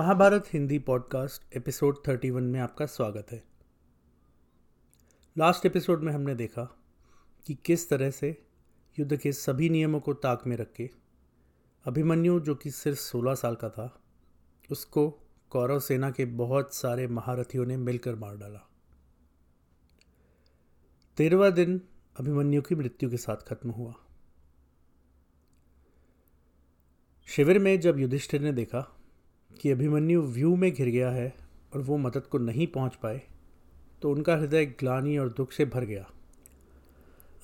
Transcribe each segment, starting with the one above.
Mahabharat Hindi podcast episode 31 में आपका स्वागत है। लास्ट एपिसोड में हमने देखा कि किस तरह से युद्ध के सभी नियमों को ताक में रख के अभिमन्यु, जो कि सिर्फ़ 16 साल का था, उसको कौरव सेना के बहुत सारे महारथियों ने मिलकर मार डाला। तेरहवा दिन अभिमन्यु की मृत्यु के साथ खत्म हुआ। शिविर में जब युधिष्ठिर ने देखा कि अभिमन्यु व्यू में घिर गया है और वो मदद को नहीं पहुँच पाए तो उनका हृदय ग्लानी और दुख से भर गया।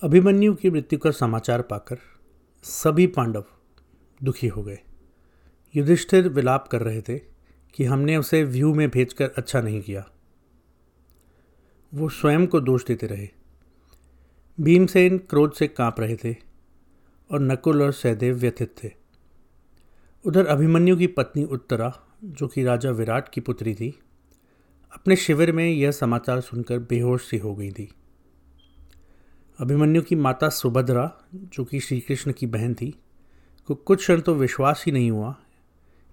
अभिमन्यु की मृत्यु का समाचार पाकर सभी पांडव दुखी हो गए। युधिष्ठिर विलाप कर रहे थे कि हमने उसे व्यू में भेजकर अच्छा नहीं किया। वो स्वयं को दोष देते रहे। भीमसेन क्रोध से काँप रहे थे और नकुल और सहदेव व्यथित थे। उधर अभिमन्यु की पत्नी उत्तरा जो कि राजा विराट की पुत्री थी, अपने शिविर में यह समाचार सुनकर बेहोश सी हो गई थी। अभिमन्यु की माता सुभद्रा, जो कि श्री कृष्ण की बहन थी, को कुछ क्षण तो विश्वास ही नहीं हुआ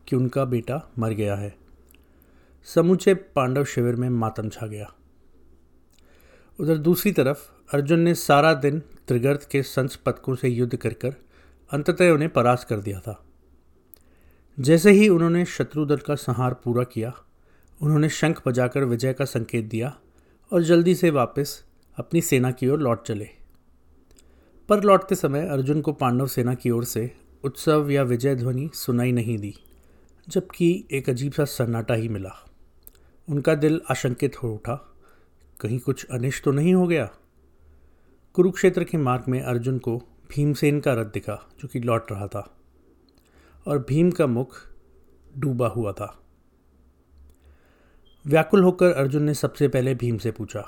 कि उनका बेटा मर गया है। समूचे पांडव शिविर में मातम छा गया। उधर दूसरी तरफ़ अर्जुन ने सारा दिन त्रिगर्थ के संस पदकों से युद्ध कर कर अंततः उन्हें परास्त कर दिया था। जैसे ही उन्होंने शत्रु दल का संहार पूरा किया, उन्होंने शंख बजाकर विजय का संकेत दिया और जल्दी से वापस अपनी सेना की ओर लौट चले। पर लौटते समय अर्जुन को पांडव सेना की ओर से उत्सव या विजय ध्वनि सुनाई नहीं दी, जबकि एक अजीब सा सन्नाटा ही मिला। उनका दिल आशंकित हो उठा, कहीं कुछ अनिष्ट तो नहीं हो गया? कुरुक्षेत्र के मार्ग में अर्जुन को भीमसेन का रथ दिखा, जो कि लौट रहा था। और भीम का मुख डूबा हुआ था। व्याकुल होकर अर्जुन ने सबसे पहले भीम से पूछा,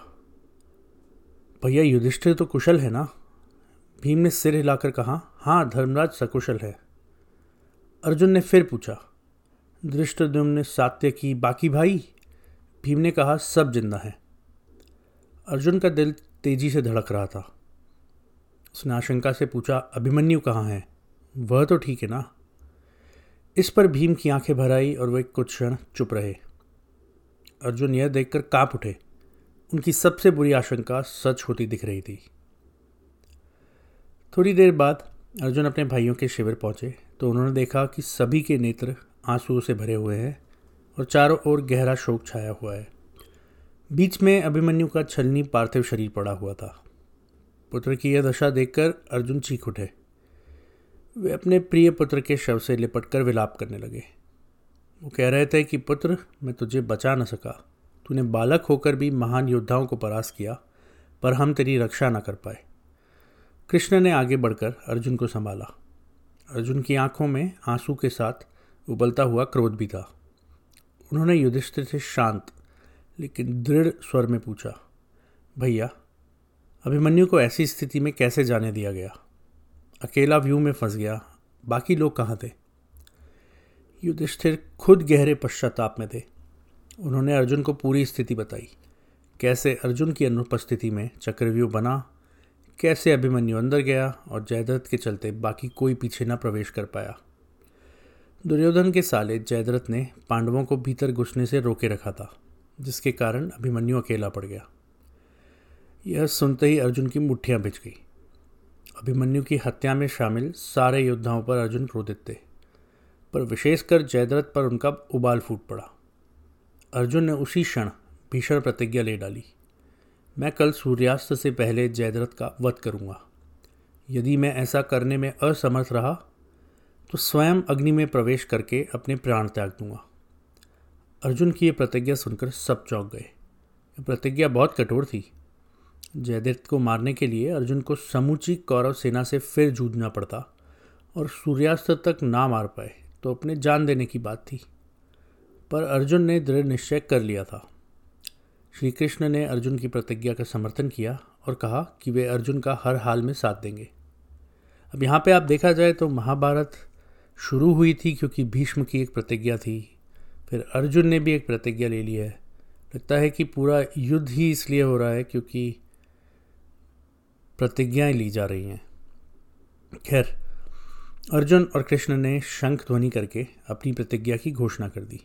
भैया, युधिष्ठिर तो कुशल है ना? भीम ने सिर हिलाकर कहा हाँ धर्मराज सकुशल है। अर्जुन ने फिर पूछा दृष्टद्युम ने सात्य की बाकी भाई? भीम ने कहा, सब ज़िंदा है। अर्जुन का दिल तेज़ी से धड़क रहा था। उसने आशंका से पूछा, अभिमन्यु कहाँ है? वह तो ठीक है ना? इस पर भीम की आँखें भर आई और वे कुछ क्षण चुप रहे। अर्जुन यह देखकर काँप उठे। उनकी सबसे बुरी आशंका सच होती दिख रही थी। थोड़ी देर बाद अर्जुन अपने भाइयों के शिविर पहुँचे तो उन्होंने देखा कि सभी के नेत्र आंसुओं से भरे हुए हैं और चारों ओर गहरा शोक छाया हुआ है। बीच में अभिमन्यु का छलनी पार्थिव शरीर पड़ा हुआ था। पुत्र की यह दशा देखकर अर्जुन चीख उठे। वे अपने प्रिय पुत्र के शव से लिपट कर विलाप करने लगे। वो कह रहे थे कि, पुत्र, मैं तुझे बचा न सका। तूने बालक होकर भी महान योद्धाओं को परास किया, पर हम तेरी रक्षा न कर पाए। कृष्ण ने आगे बढ़कर अर्जुन को संभाला। अर्जुन की आँखों में आँसू के साथ उबलता हुआ क्रोध भी था। उन्होंने युधिष्ठिर से शांत, लेकिन दृढ़ स्वर में पूछा, भैया, अभिमन्यु को ऐसी स्थिति में कैसे जाने दिया गया? अकेला व्यू में फंस गया। बाकी लोग कहाँ थे? युधिष्ठिर खुद गहरे पश्चाताप में थे। उन्होंने अर्जुन को पूरी स्थिति बताई। कैसे अर्जुन की अनुपस्थिति में चक्रव्यूह बना, कैसे अभिमन्यु अंदर गया और जयद्रथ के चलते बाकी कोई पीछे न प्रवेश कर पाया। दुर्योधन के साले जयद्रथ ने पांडवों को भीतर घुसने से रोके रखा था, जिसके कारण अभिमन्यु अकेला पड़ गया। यह सुनते ही अर्जुन की मुठ्ठियाँ बिछ गई। अभिमन्यु की हत्या में शामिल सारे योद्धाओं पर अर्जुन क्रोधित थे, पर विशेषकर जयद्रथ पर उनका उबाल फूट पड़ा। अर्जुन ने उसी क्षण भीषण प्रतिज्ञा ले डाली। मैं कल सूर्यास्त से पहले जयद्रथ का वध करूँगा। यदि मैं ऐसा करने में असमर्थ रहा तो स्वयं अग्नि में प्रवेश करके अपने प्राण त्याग दूँगा। अर्जुन की यह प्रतिज्ञा सुनकर सब चौंक गए। प्रतिज्ञा बहुत कठोर थी। जयदत्त को मारने के लिए अर्जुन को समूची कौरव सेना से फिर जूझना पड़ता और सूर्यास्त तक ना मार पाए तो अपने जान देने की बात थी। पर अर्जुन ने दृढ़ निश्चय कर लिया था। श्री कृष्ण ने अर्जुन की प्रतिज्ञा का समर्थन किया और कहा कि वे अर्जुन का हर हाल में साथ देंगे। अब यहाँ पे आप देखा जाए तो महाभारत शुरू हुई थी क्योंकि भीष्म की एक प्रतिज्ञा थी। फिर अर्जुन ने भी एक प्रतिज्ञा ले ली है। लगता है कि पूरा युद्ध ही इसलिए हो रहा है क्योंकि प्रतिज्ञाएँ ली जा रही हैं। खैर, अर्जुन और कृष्ण ने शंख ध्वनि करके अपनी प्रतिज्ञा की घोषणा कर दी।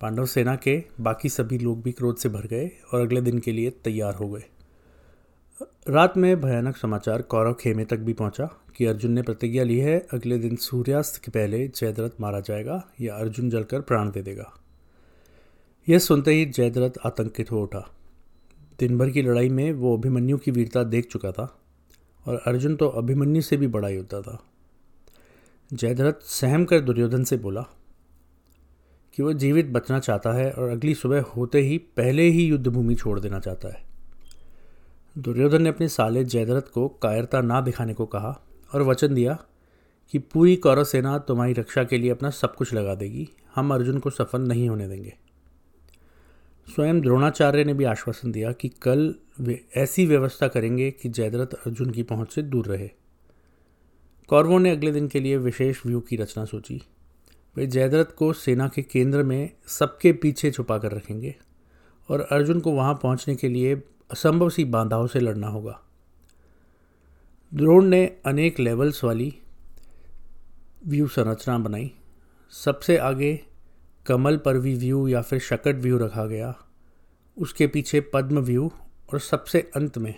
पांडव सेना के बाकी सभी लोग भी क्रोध से भर गए और अगले दिन के लिए तैयार हो गए। रात में भयानक समाचार कौरव खेमे तक भी पहुँचा कि अर्जुन ने प्रतिज्ञा ली है, अगले दिन सूर्यास्त के पहले जयद्रथ मारा जाएगा या अर्जुन जलकर प्राण दे देगा। यह सुनते ही जयद्रथ आतंकित हो उठा। दिन भर की लड़ाई में वो अभिमन्यु की वीरता देख चुका था और अर्जुन तो अभिमन्यु से भी बड़ा योद्धा था। जयद्रथ सहम कर दुर्योधन से बोला कि वह जीवित बचना चाहता है और अगली सुबह होते ही पहले ही युद्ध भूमि छोड़ देना चाहता है। दुर्योधन ने अपने साले जयद्रथ को कायरता ना दिखाने को कहा और वचन दिया कि पूरी कौरव सेना तुम्हारी रक्षा के लिए अपना सब कुछ लगा देगी, हम अर्जुन को सफल नहीं होने देंगे। स्वयं द्रोणाचार्य ने भी आश्वासन दिया कि कल वे ऐसी व्यवस्था करेंगे कि जयद्रथ अर्जुन की पहुँच से दूर रहे। कौरवों ने अगले दिन के लिए विशेष व्यू की रचना सोची। वे जयद्रथ को सेना के केंद्र में सबके पीछे छुपा कर रखेंगे और अर्जुन को वहाँ पहुँचने के लिए असंभव सी बाधाओं से लड़ना होगा। द्रोण ने अनेक लेवल्स वाली व्यू संरचना बनाई। सबसे आगे कमल परवी व्यू या फिर शकट व्यू रखा गया। उसके पीछे पद्म व्यू और सबसे अंत में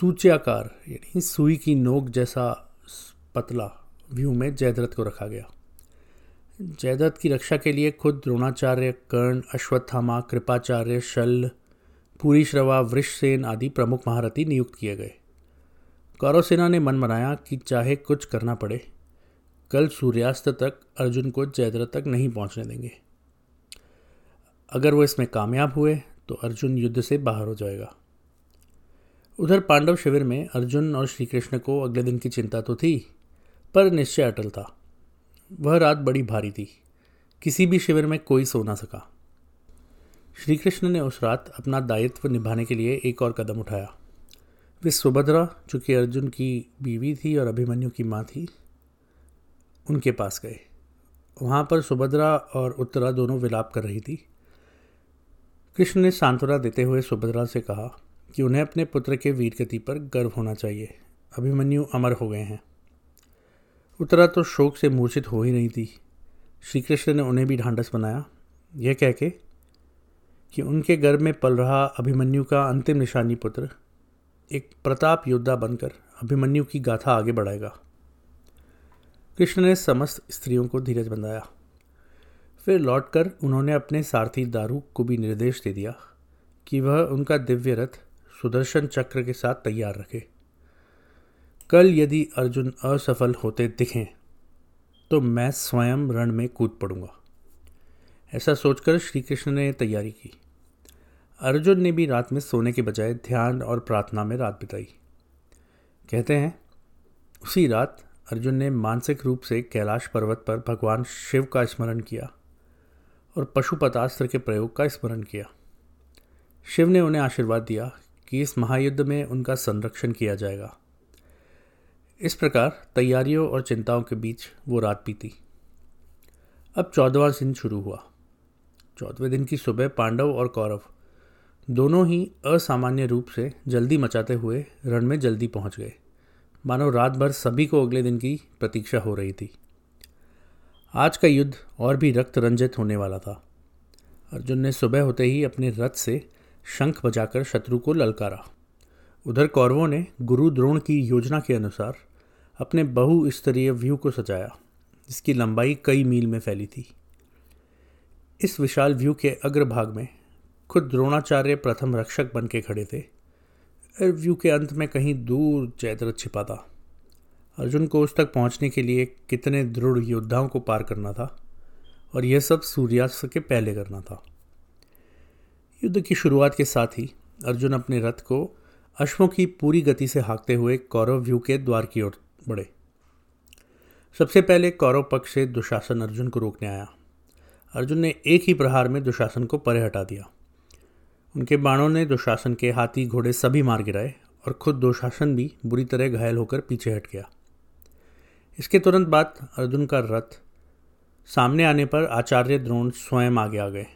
सूच्याकार, यानी सुई की नोक जैसा पतला व्यू में जयद्रथ को रखा गया। जयदत्त की रक्षा के लिए खुद द्रोणाचार्य, कर्ण, अश्वत्थामा, कृपाचार्य शल्य पूरी श्रवा वृषसेन आदि प्रमुख महारथी नियुक्त किए गए। कौरव सेना ने मन बनाया कि चाहे कुछ करना पड़े। कल सूर्यास्त तक अर्जुन को जयद्रथ तक नहीं पहुँचने देंगे। अगर वो इसमें कामयाब हुए तो अर्जुन युद्ध से बाहर हो जाएगा। उधर पांडव शिविर में अर्जुन और श्री कृष्ण को अगले दिन की चिंता तो थी, पर निश्चय अटल था। वह रात बड़ी भारी थी। किसी भी शिविर में कोई सो ना सका। श्री कृष्ण ने उस रात अपना दायित्व निभाने के लिए एक और कदम उठाया। वे सुभद्रा, चूँकि अर्जुन की बीवी थी और अभिमन्यु की माँ थी उनके पास गए। वहाँ पर सुभद्रा और उत्तरा दोनों विलाप कर रही थी। कृष्ण ने सांत्वना देते हुए सुभद्रा से कहा कि उन्हें अपने पुत्र के वीरगति पर गर्व होना चाहिए। अभिमन्यु अमर हो गए हैं। उत्तरा तो शोक से मूर्छित हो ही नहीं थी। श्री कृष्ण ने उन्हें भी ढांढस बनाया। यह कह के कि उनके गर्भ में पल रहा अभिमन्यु का अंतिम निशानी पुत्र, एक प्रताप योद्धा बनकर अभिमन्यु की गाथा आगे बढ़ाएगा। कृष्ण ने समस्त स्त्रियों को धीरज बंधाया। फिर लौटकर उन्होंने अपने सारथी दारू को भी निर्देश दे दिया कि वह उनका दिव्य रथ सुदर्शन चक्र के साथ तैयार रखे। कल यदि अर्जुन असफल होते दिखें तो मैं स्वयं रण में कूद पड़ूँगा। ऐसा सोचकर श्री कृष्ण ने तैयारी की। अर्जुन ने भी रात में सोने के बजाय ध्यान और प्रार्थना में रात बिताई। कहते हैं, उसी रात अर्जुन ने मानसिक रूप से कैलाश पर्वत पर भगवान शिव का स्मरण किया और पशुपतास्त्र के प्रयोग का स्मरण किया। शिव ने उन्हें आशीर्वाद दिया कि इस महायुद्ध में उनका संरक्षण किया जाएगा। इस प्रकार तैयारियों और चिंताओं के बीच वो रात बीती। अब चौदवा दिन शुरू हुआ। चौदहवें दिन की सुबह पांडव और कौरव दोनों ही असामान्य रूप से जल्दी मचाते हुए रण में जल्दी पहुँच गए। मानो रात भर सभी को अगले दिन की प्रतीक्षा हो रही थी। आज का युद्ध और भी रक्त रंजित होने वाला था। अर्जुन ने सुबह होते ही अपने रथ से शंख बजाकर शत्रु को ललकारा। उधर कौरवों ने गुरु द्रोण की योजना के अनुसार अपने बहुस्तरीय व्यू को सजाया, जिसकी लंबाई कई मील में फैली थी। इस विशाल व्यू के अग्रभाग में खुद द्रोणाचार्य प्रथम रक्षक बन के खड़े थे। व्यू के अंत में कहीं दूर जयद्रथ छिपा था अर्जुन को उस तक पहुँचने के लिए कितने दृढ़ योद्धाओं को पार करना था और यह सब सूर्यास्त के पहले करना था। युद्ध की शुरुआत के साथ ही अर्जुन अपने रथ को अश्वों की पूरी गति से हाँकते हुए कौरव व्यू के द्वार की ओर बढ़े। सबसे पहले कौरव पक्ष से दुशासन अर्जुन को रोकने आया। अर्जुन ने एक ही प्रहार में दुशासन को परे हटा दिया। उनके बाणों ने दुशासन के हाथी घोड़े सभी मार गिराए और खुद दुशासन भी बुरी तरह घायल होकर पीछे हट गया। इसके तुरंत बाद अर्जुन का रथ सामने आने पर आचार्य द्रोण स्वयं आगे आ गए।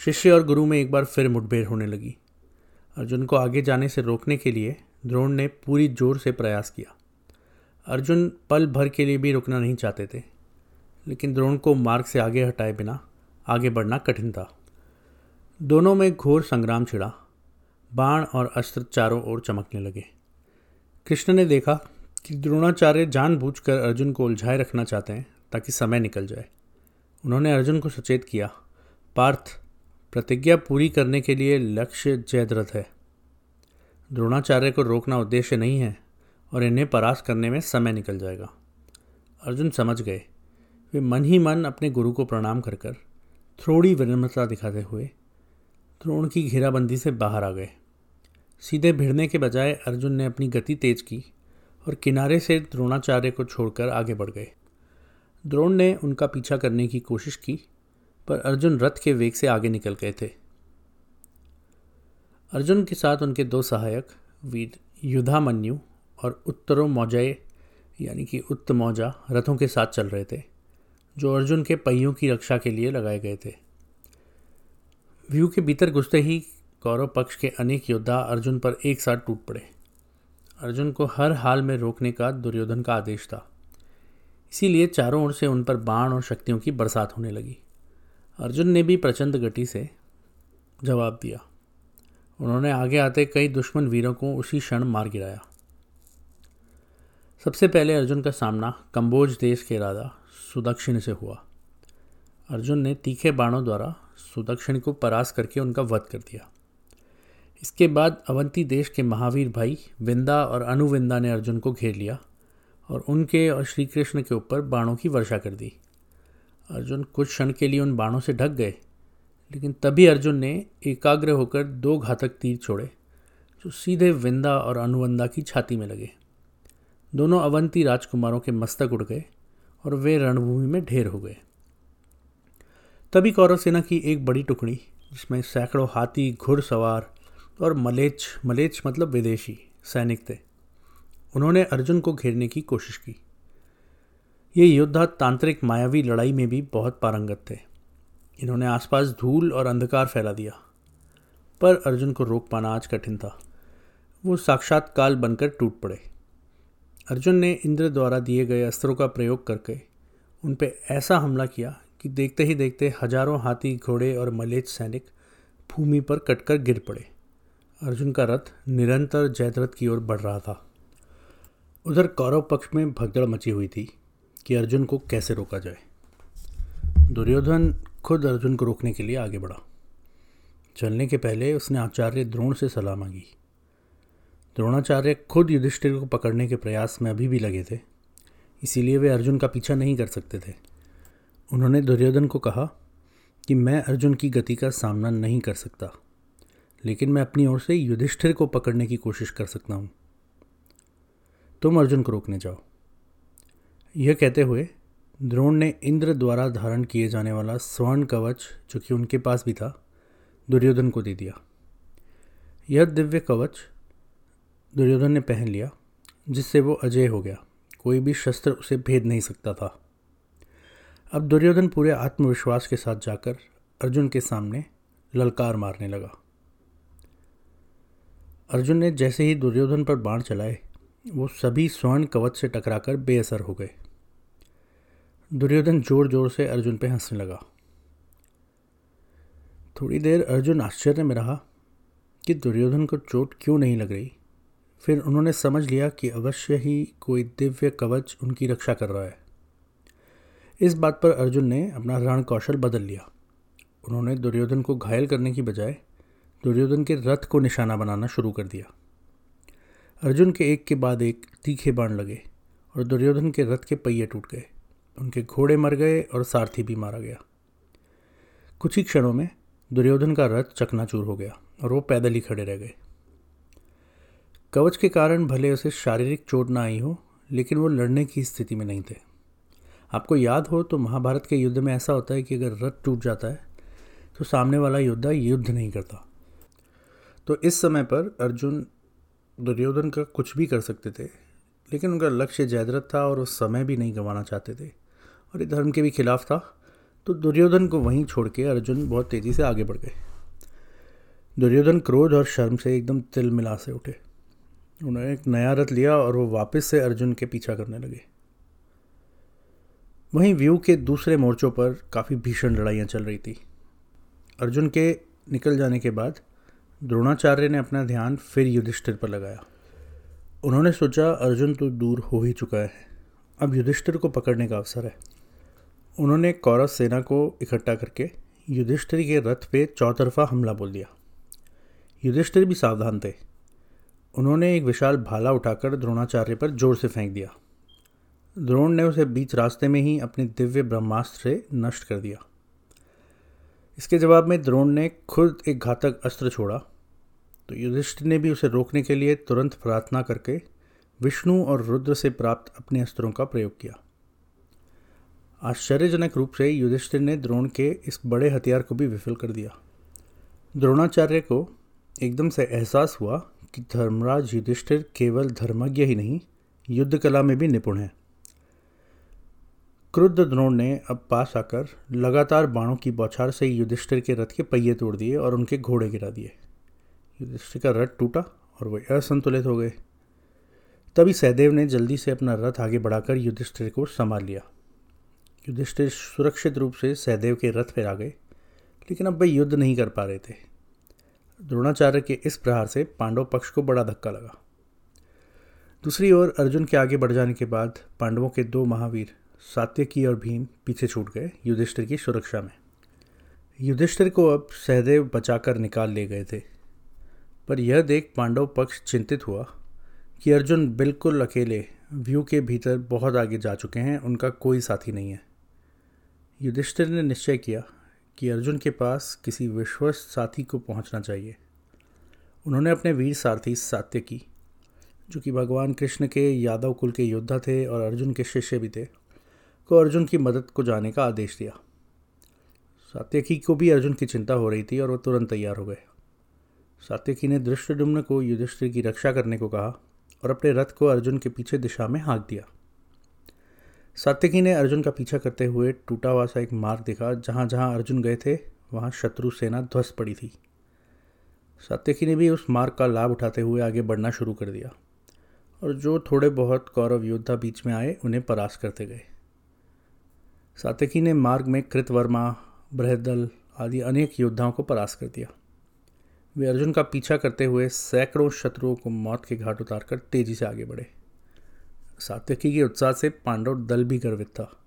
शिष्य और गुरु में एक बार फिर मुठभेड़ होने लगी। अर्जुन को आगे जाने से रोकने के लिए द्रोण ने पूरी ज़ोर से प्रयास किया। अर्जुन पल भर के लिए भी रुकना नहीं चाहते थे, लेकिन द्रोण को मार्ग से आगे हटाए बिना आगे बढ़ना कठिन था। दोनों में घोर संग्राम छिड़ा। बाण और अस्त्र चारों ओर चमकने लगे। कृष्ण ने देखा कि द्रोणाचार्य जानबूझकर अर्जुन को उलझाए रखना चाहते हैं ताकि समय निकल जाए। उन्होंने अर्जुन को सचेत किया, पार्थ, प्रतिज्ञा पूरी करने के लिए लक्ष्य जयद्रथ है। द्रोणाचार्य को रोकना उद्देश्य नहीं है और इन्हें परास्त करने में समय निकल जाएगा। अर्जुन समझ गए। वे मन ही मन अपने गुरु को प्रणाम कर कर थोड़ी विनम्रता दिखाते हुए द्रोण की घेराबंदी से बाहर आ गए। सीधे भिड़ने के बजाय अर्जुन ने अपनी गति तेज की और किनारे से द्रोणाचार्य को छोड़कर आगे बढ़ गए। द्रोण ने उनका पीछा करने की कोशिश की, पर अर्जुन रथ के वेग से आगे निकल गए थे। अर्जुन के साथ उनके दो सहायक, वीर युद्धामन्यु और उत्तरो मौजय, यानी कि उत्तमौजा, रथों के साथ चल रहे थे, जो अर्जुन के पहियों की रक्षा के लिए लगाए गए थे। व्यू के भीतर घुसते ही कौरव पक्ष के अनेक योद्धा अर्जुन पर एक साथ टूट पड़े। अर्जुन को हर हाल में रोकने का दुर्योधन का आदेश था। इसीलिए चारों ओर से उन पर बाण और शक्तियों की बरसात होने लगी। अर्जुन ने भी प्रचंड गति से जवाब दिया। उन्होंने आगे आते कई दुश्मन वीरों को उसी क्षण मार गिराया। सबसे पहले अर्जुन का सामना कंबोज देश के राजा सुदक्षिण से हुआ। अर्जुन ने तीखे बाणों द्वारा सुदक्षिण को परास करके उनका वध कर दिया। इसके बाद अवंती देश के महावीर भाई विंदा और अनुविंदा ने अर्जुन को घेर लिया और उनके और श्री कृष्ण के ऊपर बाणों की वर्षा कर दी। अर्जुन कुछ क्षण के लिए उन बाणों से ढक गए, लेकिन तभी अर्जुन ने एकाग्र होकर दो घातक तीर छोड़े, जो सीधे विंदा और अनुवंदा की छाती में लगे। दोनों अवंती राजकुमारों के मस्तक उड़ गए और वे रणभूमि में ढेर हो गए। तभी कौरव सेना की एक बड़ी टुकड़ी, जिसमें सैकड़ों हाथी, घुड़सवार और मलेच मलेच मतलब विदेशी सैनिक थे। उन्होंने अर्जुन को घेरने की कोशिश की। ये योद्धा तांत्रिक मायावी लड़ाई में भी बहुत पारंगत थे। इन्होंने आसपास धूल और अंधकार फैला दिया। पर अर्जुन को रोक पाना आज कठिन था। वो साक्षात काल बनकर टूट पड़े। अर्जुन ने इंद्र द्वारा दिए गए अस्त्रों का प्रयोग करके उन पर ऐसा हमला किया कि देखते ही देखते हज़ारों हाथी, घोड़े और मलेच सैनिक भूमि पर कटकर गिर पड़े। अर्जुन का रथ निरंतर जयद्रथ की ओर बढ़ रहा था। उधर कौरव पक्ष में भगदड़ मची हुई थी कि अर्जुन को कैसे रोका जाए। दुर्योधन खुद अर्जुन को रोकने के लिए आगे बढ़ा। चलने के पहले उसने आचार्य द्रोण से सलाह मांगी। द्रोणाचार्य खुद युधिष्ठिर को पकड़ने के प्रयास में अभी भी लगे थे, इसीलिए वे अर्जुन का पीछा नहीं कर सकते थे। उन्होंने दुर्योधन को कहा कि मैं अर्जुन की गति का सामना नहीं कर सकता, लेकिन मैं अपनी ओर से युधिष्ठिर को पकड़ने की कोशिश कर सकता हूँ। तुम अर्जुन को रोकने जाओ। यह कहते हुए द्रोण ने इंद्र द्वारा धारण किए जाने वाला स्वर्ण कवच, जो कि उनके पास भी था, दुर्योधन को दे दिया। यह दिव्य कवच दुर्योधन ने पहन लिया, जिससे वो अजय हो गया। कोई भी शस्त्र उसे भेद नहीं सकता था। अब दुर्योधन पूरे आत्मविश्वास के साथ जाकर अर्जुन के सामने ललकार मारने लगा। अर्जुन ने जैसे ही दुर्योधन पर बाण चलाए, वो सभी स्वर्ण कवच से टकराकर बेअसर हो गए। दुर्योधन ज़ोर ज़ोर से अर्जुन पर हंसने लगा। थोड़ी देर अर्जुन आश्चर्य में रहा कि दुर्योधन को चोट क्यों नहीं लग रही। फिर उन्होंने समझ लिया कि अवश्य ही कोई दिव्य कवच उनकी रक्षा कर रहा है। इस बात पर अर्जुन ने अपना रण कौशल बदल लिया। उन्होंने दुर्योधन को घायल करने की बजाय दुर्योधन के रथ को निशाना बनाना शुरू कर दिया। अर्जुन के एक के बाद एक तीखे बाण लगे और दुर्योधन के रथ के पहिए टूट गए। उनके घोड़े मर गए और सारथी भी मारा गया। कुछ ही क्षणों में दुर्योधन का रथ चकनाचूर हो गया और वो पैदल ही खड़े रह गए। कवच के कारण भले उसे शारीरिक चोट ना आई हो, लेकिन वो लड़ने की स्थिति में नहीं थे। आपको याद हो तो महाभारत के युद्ध में ऐसा होता है कि अगर रथ टूट जाता है तो सामने वाला योद्धा युद्ध नहीं करता। तो इस समय पर अर्जुन दुर्योधन का कुछ भी कर सकते थे, लेकिन उनका लक्ष्य जयद्रथ था और वो समय भी नहीं गंवाना चाहते थे। और ये धर्म के भी खिलाफ था तो दुर्योधन को वहीं छोड़ के अर्जुन बहुत तेज़ी से आगे बढ़ गए। दुर्योधन क्रोध और शर्म से एकदम तिल मिला से उठे। उन्होंने एक नया रथ लिया और वो वापस से अर्जुन के पीछा करने लगे। वहीं व्यू के दूसरे मोर्चों पर काफ़ी भीषण लड़ाइयाँ चल रही थी। अर्जुन के निकल जाने के बाद द्रोणाचार्य ने अपना ध्यान फिर युधिष्ठिर पर लगाया। उन्होंने सोचा, अर्जुन तो दूर हो ही चुका है। अब युधिष्ठिर को पकड़ने का अवसर है। उन्होंने कौरव सेना को इकट्ठा करके युधिष्ठिर के रथ पे चौतरफा हमला बोल दिया। युधिष्ठिर भी सावधान थे। उन्होंने एक विशाल भाला उठाकर द्रोणाचार्य पर ज़ोर से फेंक दिया। द्रोण ने उसे बीच रास्ते में ही अपने दिव्य ब्रह्मास्त्र से नष्ट कर दिया। इसके जवाब में द्रोण ने खुद एक घातक अस्त्र छोड़ा। तो युधिष्ठिर ने भी उसे रोकने के लिए तुरंत प्रार्थना करके विष्णु और रुद्र से प्राप्त अपने अस्त्रों का प्रयोग किया। आश्चर्यजनक रूप से युधिष्ठिर ने द्रोण के इस बड़े हथियार को भी विफल कर दिया। द्रोणाचार्य को एकदम से एहसास हुआ कि धर्मराज युधिष्ठिर केवल धर्मज्ञ ही नहीं युद्ध कला में भी निपुण है। क्रुद्ध द्रोण ने अब पास आकर लगातार बाणों की बौछार से युधिष्ठिर के रथ के पहिए तोड़ दिए और उनके घोड़े गिरा दिए। युधिष्ठिर का रथ टूटा और वह असंतुलित हो गए। तभी सहदेव ने जल्दी से अपना रथ आगे बढ़ाकर युधिष्ठिर को संभाल लिया। युधिष्ठिर सुरक्षित रूप से सहदेव के रथ पर आ गए, लेकिन अब वे युद्ध नहीं कर पा रहे थे। द्रोणाचार्य के इस प्रहार से पांडव पक्ष को बड़ा धक्का लगा। दूसरी ओर अर्जुन के आगे बढ़ जाने के बाद पांडवों के दो महावीर सात्यकी और भीम पीछे छूट गए युधिष्ठिर की सुरक्षा में। युधिष्ठिर को अब सहदेव बचाकर निकाल ले गए थे। पर यह देख पांडव पक्ष चिंतित हुआ कि अर्जुन बिल्कुल अकेले व्यू के भीतर बहुत आगे जा चुके हैं, उनका कोई साथी नहीं है। युधिष्ठिर ने निश्चय किया कि अर्जुन के पास किसी विश्वस्त साथी को पहुँचना चाहिए। उन्होंने अपने वीर सारथी सात्यकी जो कि भगवान कृष्ण के यादव कुल के योद्धा थे और अर्जुन के शिष्य भी थे को अर्जुन की मदद को जाने का आदेश दिया। सात्यकी को भी अर्जुन की चिंता हो रही थी और वह तुरंत तैयार हो गए। सात्यकी ने दृष्टडुम्न को युधिष्ठिर की रक्षा करने को कहा और अपने रथ को अर्जुन के पीछे दिशा में हाँक दिया। सात्यकी ने अर्जुन का पीछा करते हुए टूटा हुआ सा एक मार्ग देखा जहाँ जहाँ अर्जुन गए थे, वहाँ शत्रु सेना ध्वस्त पड़ी थी। सात्यकी ने भी उस मार्ग का लाभ उठाते हुए आगे बढ़ना शुरू कर दिया और जो थोड़े बहुत कौरव योद्धा बीच में आए, उन्हें परास करते गए। सात्यकी ने मार्ग में कृतवर्मा बृहदल आदि अनेक योद्धाओं को परास्त कर दिया। वे अर्जुन का पीछा करते हुए सैकड़ों शत्रुओं को मौत के घाट उतारकर तेज़ी से आगे बढ़े। सात्यकी के उत्साह से पांडव दल भी गर्वित था।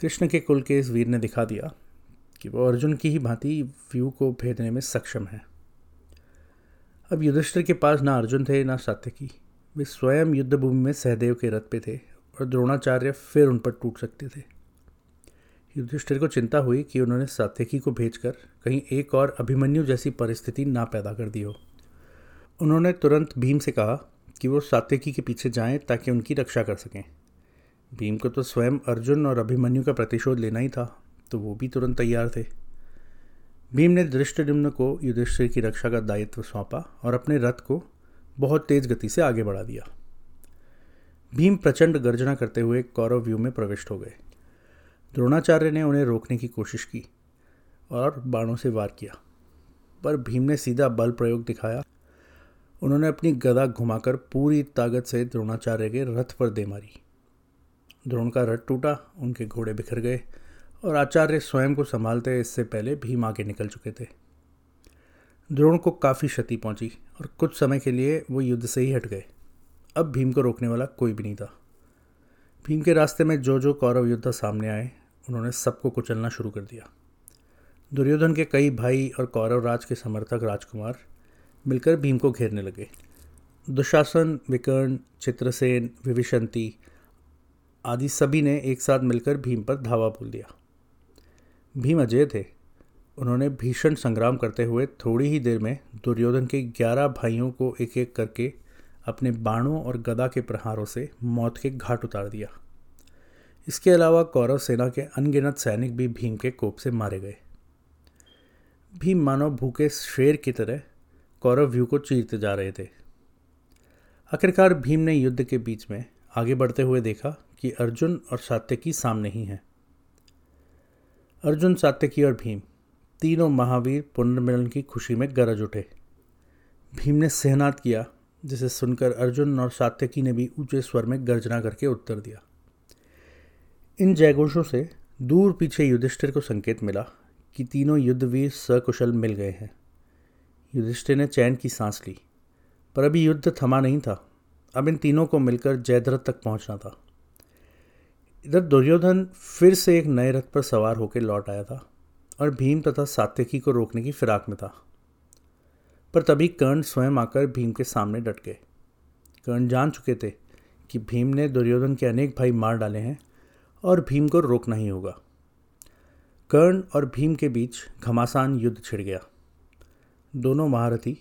कृष्ण के कुल के इस वीर ने दिखा दिया कि वह अर्जुन की ही भांति व्यू को भेदने में सक्षम है। अब युधिष्ठिर के पास ना अर्जुन थे, ना सात्यकी। वे स्वयं युद्धभूमि में सहदेव के रथ पे थे और द्रोणाचार्य फिर उन पर टूट सकते थे। युधिष्ठिर को चिंता हुई कि उन्होंने सात्यकी को भेजकर कहीं एक और अभिमन्यु जैसी परिस्थिति ना पैदा कर दी हो। उन्होंने तुरंत भीम से कहा कि वो सात्यकी के पीछे जाएँ ताकि उनकी रक्षा कर सकें। भीम को तो स्वयं अर्जुन और अभिमन्यु का प्रतिशोध लेना ही था तो वो भी तुरंत तैयार थे। भीम ने दृष्टनिम्न को युधिष्ठिर की रक्षा का दायित्व सौंपा और अपने रथ को बहुत तेज गति से आगे बढ़ा दिया। भीम प्रचंड गर्जना करते हुए कौरव व्यू में प्रविष्ट हो गए। द्रोणाचार्य ने उन्हें रोकने की कोशिश की और बाणों से वार किया। पर भीम ने सीधा बल प्रयोग दिखाया। उन्होंने अपनी गदा घुमाकर पूरी ताकत से द्रोणाचार्य के रथ पर दे मारी। द्रोण का रथ टूटा, उनके घोड़े बिखर गए और आचार्य स्वयं को संभालते इससे पहले भीम आगे निकल चुके थे। द्रोण को काफ़ी क्षति पहुँची और कुछ समय के लिए वो युद्ध से ही हट गए। अब भीम को रोकने वाला कोई भी नहीं था। भीम के रास्ते में जो जो कौरव योद्धा सामने आए उन्होंने सबको कुचलना शुरू कर दिया। दुर्योधन के कई भाई और कौरव राज के समर्थक राजकुमार मिलकर भीम को घेरने लगे। दुशासन, विकर्ण, चित्रसेन विभिशंति आदि सभी ने एक साथ मिलकर भीम पर धावा बोल दिया। भीम अजय थे। उन्होंने भीषण संग्राम करते हुए थोड़ी ही देर में दुर्योधन के ग्यारह भाइयों को एक एक करके अपने बाणों और गदा के प्रहारों से मौत के घाट उतार दिया। इसके अलावा कौरव सेना के अनगिनत सैनिक भी भीम के कोप से मारे गए। भीम मानो भूखे शेर की तरह कौरव व्यू को चीरते जा रहे थे। आखिरकार भीम ने युद्ध के बीच में आगे बढ़ते हुए देखा कि अर्जुन और सात्यकी सामने ही हैं। अर्जुन, सात्यकी और भीम तीनों महावीर पुनर्मिलन की खुशी में गरज उठे। भीम ने सहनात किया, जिसे सुनकर अर्जुन और सात्यकी ने भी ऊँचे स्वर में गर्जना करके उत्तर दिया। इन जयघोषों से दूर पीछे युधिष्ठिर को संकेत मिला कि तीनों युद्धवीर सकुशल मिल गए हैं। युधिष्ठिर ने चैन की सांस ली, पर अभी युद्ध थमा नहीं था। अब इन तीनों को मिलकर जयद्रथ तक पहुँचना था। इधर दुर्योधन फिर से एक नए रथ पर सवार होकर लौट आया था और भीम तथा सात्यकी को रोकने की फिराक में था। पर तभी कर्ण स्वयं आकर भीम के सामने डट गए। कर्ण जान चुके थे कि भीम ने दुर्योधन के अनेक भाई मार डाले हैं और भीम को रोकना ही होगा। कर्ण और भीम के बीच घमासान युद्ध छिड़ गया। दोनों महारथी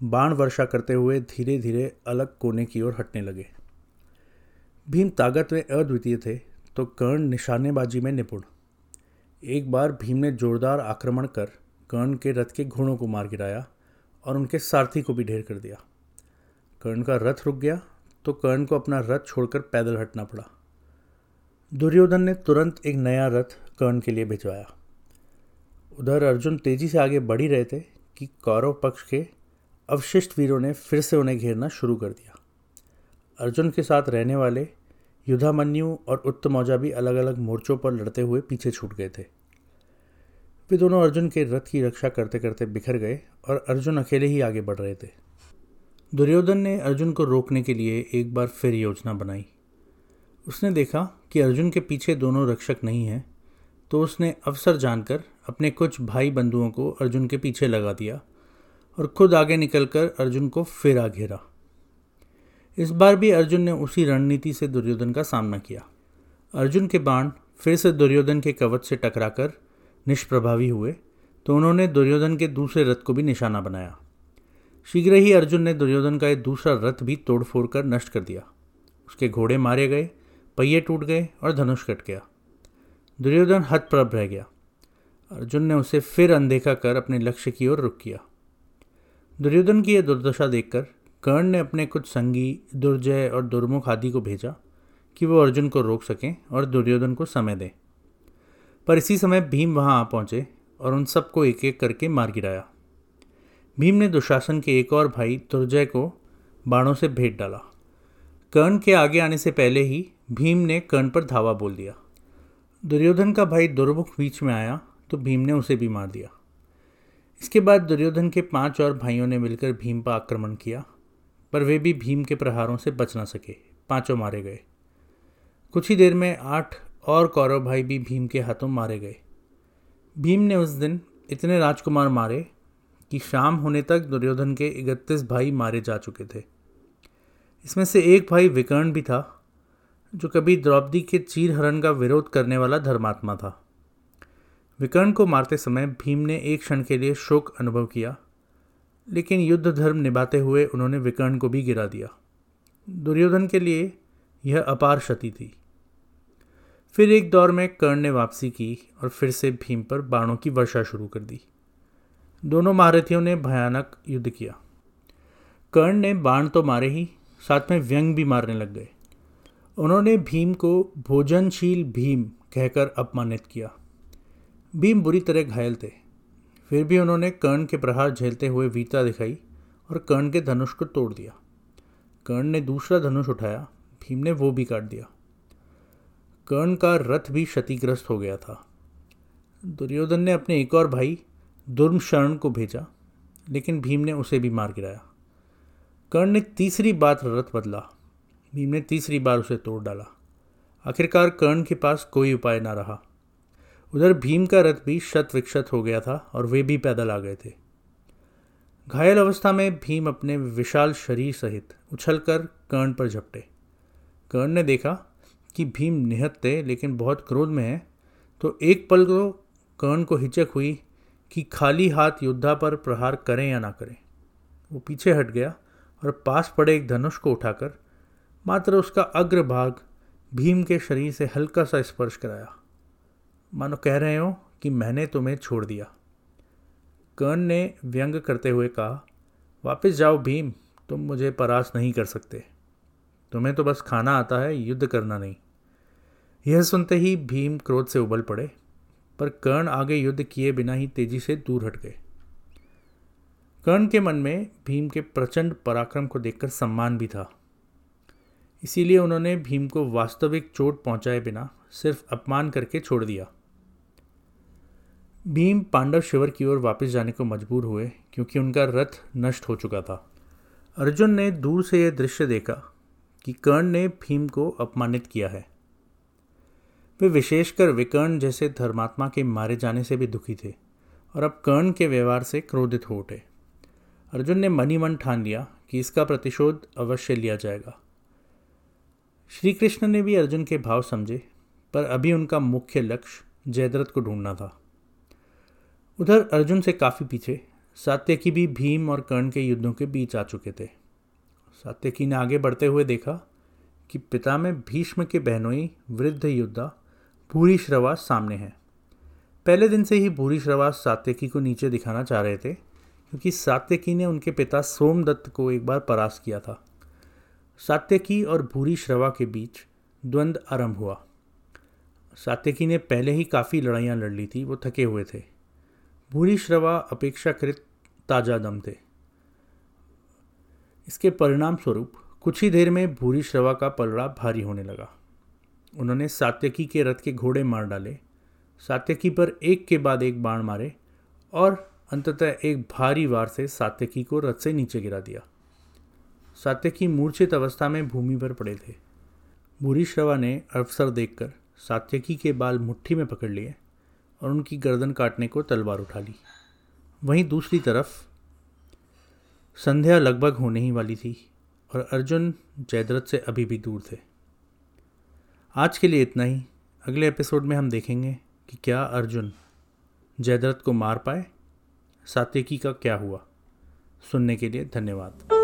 बाण वर्षा करते हुए धीरे धीरे अलग कोने की ओर हटने लगे। भीम ताकत में अद्वितीय थे तो कर्ण निशानेबाजी में निपुण। एक बार भीम ने जोरदार आक्रमण कर कर्ण के रथ के घोड़ों को मार गिराया और उनके सारथी को भी ढेर कर दिया। कर्ण का रथ रुक गया तो कर्ण को अपना रथ छोड़कर पैदल हटना पड़ा। दुर्योधन ने तुरंत एक नया रथ कर्ण के लिए भिजवाया। उधर अर्जुन तेज़ी से आगे बढ़ ही रहे थे कि कौरव पक्ष के अवशिष्ट वीरों ने फिर से उन्हें घेरना शुरू कर दिया। अर्जुन के साथ रहने वाले युद्धामन्यु और उत्तमौजा भी अलग अलग मोर्चों पर लड़ते हुए पीछे छूट गए थे। वे दोनों अर्जुन के रथ की रक्षा करते करते बिखर गए और अर्जुन अकेले ही आगे बढ़ रहे थे। दुर्योधन ने अर्जुन को रोकने के लिए एक बार फिर योजना बनाई। उसने देखा कि अर्जुन के पीछे दोनों रक्षक नहीं हैं तो उसने अवसर जानकर अपने कुछ भाई बंधुओं को अर्जुन के पीछे लगा दिया और खुद आगे निकलकर अर्जुन को फिर घेरा। इस बार भी अर्जुन ने उसी रणनीति से दुर्योधन का सामना किया। अर्जुन के बाण फिर से दुर्योधन के कवच से टकराकर निष्प्रभावी हुए तो उन्होंने दुर्योधन के दूसरे रथ को भी निशाना बनाया। शीघ्र ही अर्जुन ने दुर्योधन का एक दूसरा रथ भी तोड़फोड़ कर नष्ट कर दिया। उसके घोड़े मारे गए पहिए टूट गए और धनुष कट गया। दुर्योधन हतप्रभ रह गया। अर्जुन ने उसे फिर अनदेखा कर अपने लक्ष्य की ओर रुक किया। दुर्योधन की यह दुर्दशा देखकर कर्ण ने अपने कुछ संगी, दुर्जय और दुर्मुख आदि को भेजा कि वो अर्जुन को रोक सकें और दुर्योधन को समय दें। पर इसी समय भीम वहाँ आ पहुँचे और उन सबको एक एक करके मार गिराया। भीम ने दुशासन के एक और भाई, दुर्जय को बाणों से भेंट डाला। कर्ण के आगे आने से पहले ही भीम ने कर्ण पर धावा बोल दिया। दुर्योधन का भाई दुर्मुख बीच में आया तो भीम ने उसे भी मार दिया। इसके बाद दुर्योधन के पाँच और भाइयों ने मिलकर भीम पर आक्रमण किया, पर वे भी भीम के प्रहारों से बच ना सके। पाँचों मारे गए। कुछ ही देर में आठ और कौरव भाई भी भीम के हाथों मारे गए। भीम ने उस दिन इतने राजकुमार मारे कि शाम होने तक दुर्योधन के इकतीस भाई मारे जा चुके थे। इसमें से एक भाई विकर्ण भी था, जो कभी द्रौपदी के चीरहरण का विरोध करने वाला धर्मात्मा था। विकर्ण को मारते समय भीम ने एक क्षण के लिए शोक अनुभव किया, लेकिन युद्ध धर्म निभाते हुए उन्होंने विकर्ण को भी गिरा दिया। दुर्योधन के लिए यह अपार क्षति थी। फिर एक दौर में कर्ण ने वापसी की और फिर से भीम पर बाणों की वर्षा शुरू कर दी। दोनों महारथियों ने भयानक युद्ध किया। कर्ण ने बाण तो मारे ही साथ में व्यंग भी मारने लग गए। उन्होंने भीम को भोजनशील भीम कहकर अपमानित किया। भीम बुरी तरह घायल थे। फिर भी उन्होंने कर्ण के प्रहार झेलते हुए वीरता दिखाई और कर्ण के धनुष को तोड़ दिया। कर्ण ने दूसरा धनुष उठाया, भीम ने वो भी काट दिया। कर्ण का रथ भी क्षतिग्रस्त हो गया था। दुर्योधन ने अपने एक और भाई दुर्मशरण को भेजा, लेकिन भीम ने उसे भी मार गिराया। कर्ण ने तीसरी बार रथ बदला। भीम ने तीसरी बार उसे तोड़ डाला। आखिरकार कर्ण के पास कोई उपाय ना रहा। उधर भीम का रथ भी शत विक्षत हो गया था और वे भी पैदल आ गए थे। घायल अवस्था में भीम अपने विशाल शरीर सहित उछलकर कर्ण पर झपटे। कर्ण ने देखा कि भीम निहत थे लेकिन बहुत क्रोध में है तो एक पल को कर्ण को हिचक हुई कि खाली हाथ योद्धा पर प्रहार करें या ना करें। वो पीछे हट गया और पास पड़े एक धनुष को उठाकर मात्र उसका अग्रभाग भीम के शरीर से हल्का सा स्पर्श कराया। मानो कह रहे हो कि मैंने तुम्हें छोड़ दिया। कर्ण ने व्यंग करते हुए कहा, वापस जाओ भीम, तुम मुझे परास्त नहीं कर सकते। तुम्हें तो बस खाना आता है, युद्ध करना नहीं। यह सुनते ही भीम क्रोध से उबल पड़े, पर कर्ण आगे युद्ध किए बिना ही तेज़ी से दूर हट गए। कर्ण के मन में भीम के प्रचंड पराक्रम को देखकर सम्मान भी था। इसीलिए उन्होंने भीम को वास्तविक चोट पहुँचाए बिना सिर्फ़ अपमान करके छोड़ दिया। भीम पांडव शिवर की ओर वापस जाने को मजबूर हुए, क्योंकि उनका रथ नष्ट हो चुका था। अर्जुन ने दूर से यह दृश्य देखा कि कर्ण ने भीम को अपमानित किया है। वे विशेषकर विकर्ण जैसे धर्मात्मा के मारे जाने से भी दुखी थे और अब कर्ण के व्यवहार से क्रोधित हो उठे। अर्जुन ने मनी मन ठान लिया कि इसका प्रतिशोध अवश्य लिया जाएगा। श्री कृष्ण ने भी अर्जुन के भाव समझे, पर अभी उनका मुख्य लक्ष्य जयद्रथ को ढूंढना था। उधर अर्जुन से काफ़ी पीछे, सात्यकी भी भीम और कर्ण के युद्धों के बीच आ चुके थे। सात्यकी ने आगे बढ़ते हुए देखा कि पिता में भीष्म के बहनोई वृद्ध योद्धा भूरी श्रवास सामने हैं। पहले दिन से ही भूरी श्रवास सात्यकी को नीचे दिखाना चाह रहे थे क्योंकि सात्यकी ने उनके पिता सोमदत्त को एक बार परास्त किया था। सात्यकी और भूरी श्रवा के बीच द्वंद्व आरंभ हुआ। सात्यकी ने पहले ही काफ़ी लड़ाइयाँ लड़ ली थी, वो थके हुए थे। भूरी श्रवा अपेक्षाकृत ताज़ा दम थे। इसके परिणाम स्वरूप कुछ ही देर में भूरी श्रवा का पलड़ा भारी होने लगा। उन्होंने सात्यकी के रथ के घोड़े मार डाले। सात्यकी पर एक के बाद एक बाण मारे और अंततः एक भारी वार से सात्यकी को रथ से नीचे गिरा दिया। सात्यकी मूर्छित अवस्था में भूमि पर पड़े थे। भूरी श्रवा ने अवसर देखकर सात्यकी के बाल मुट्ठी में पकड़ लिए और उनकी गर्दन काटने को तलवार उठा ली। वहीं दूसरी तरफ़ संध्या लगभग होने ही वाली थी और अर्जुन जयद्रथ से अभी भी दूर थे। आज के लिए इतना ही। अगले एपिसोड में हम देखेंगे कि क्या अर्जुन जयद्रथ को मार पाए सात्यकी का क्या हुआ? सुनने के लिए धन्यवाद।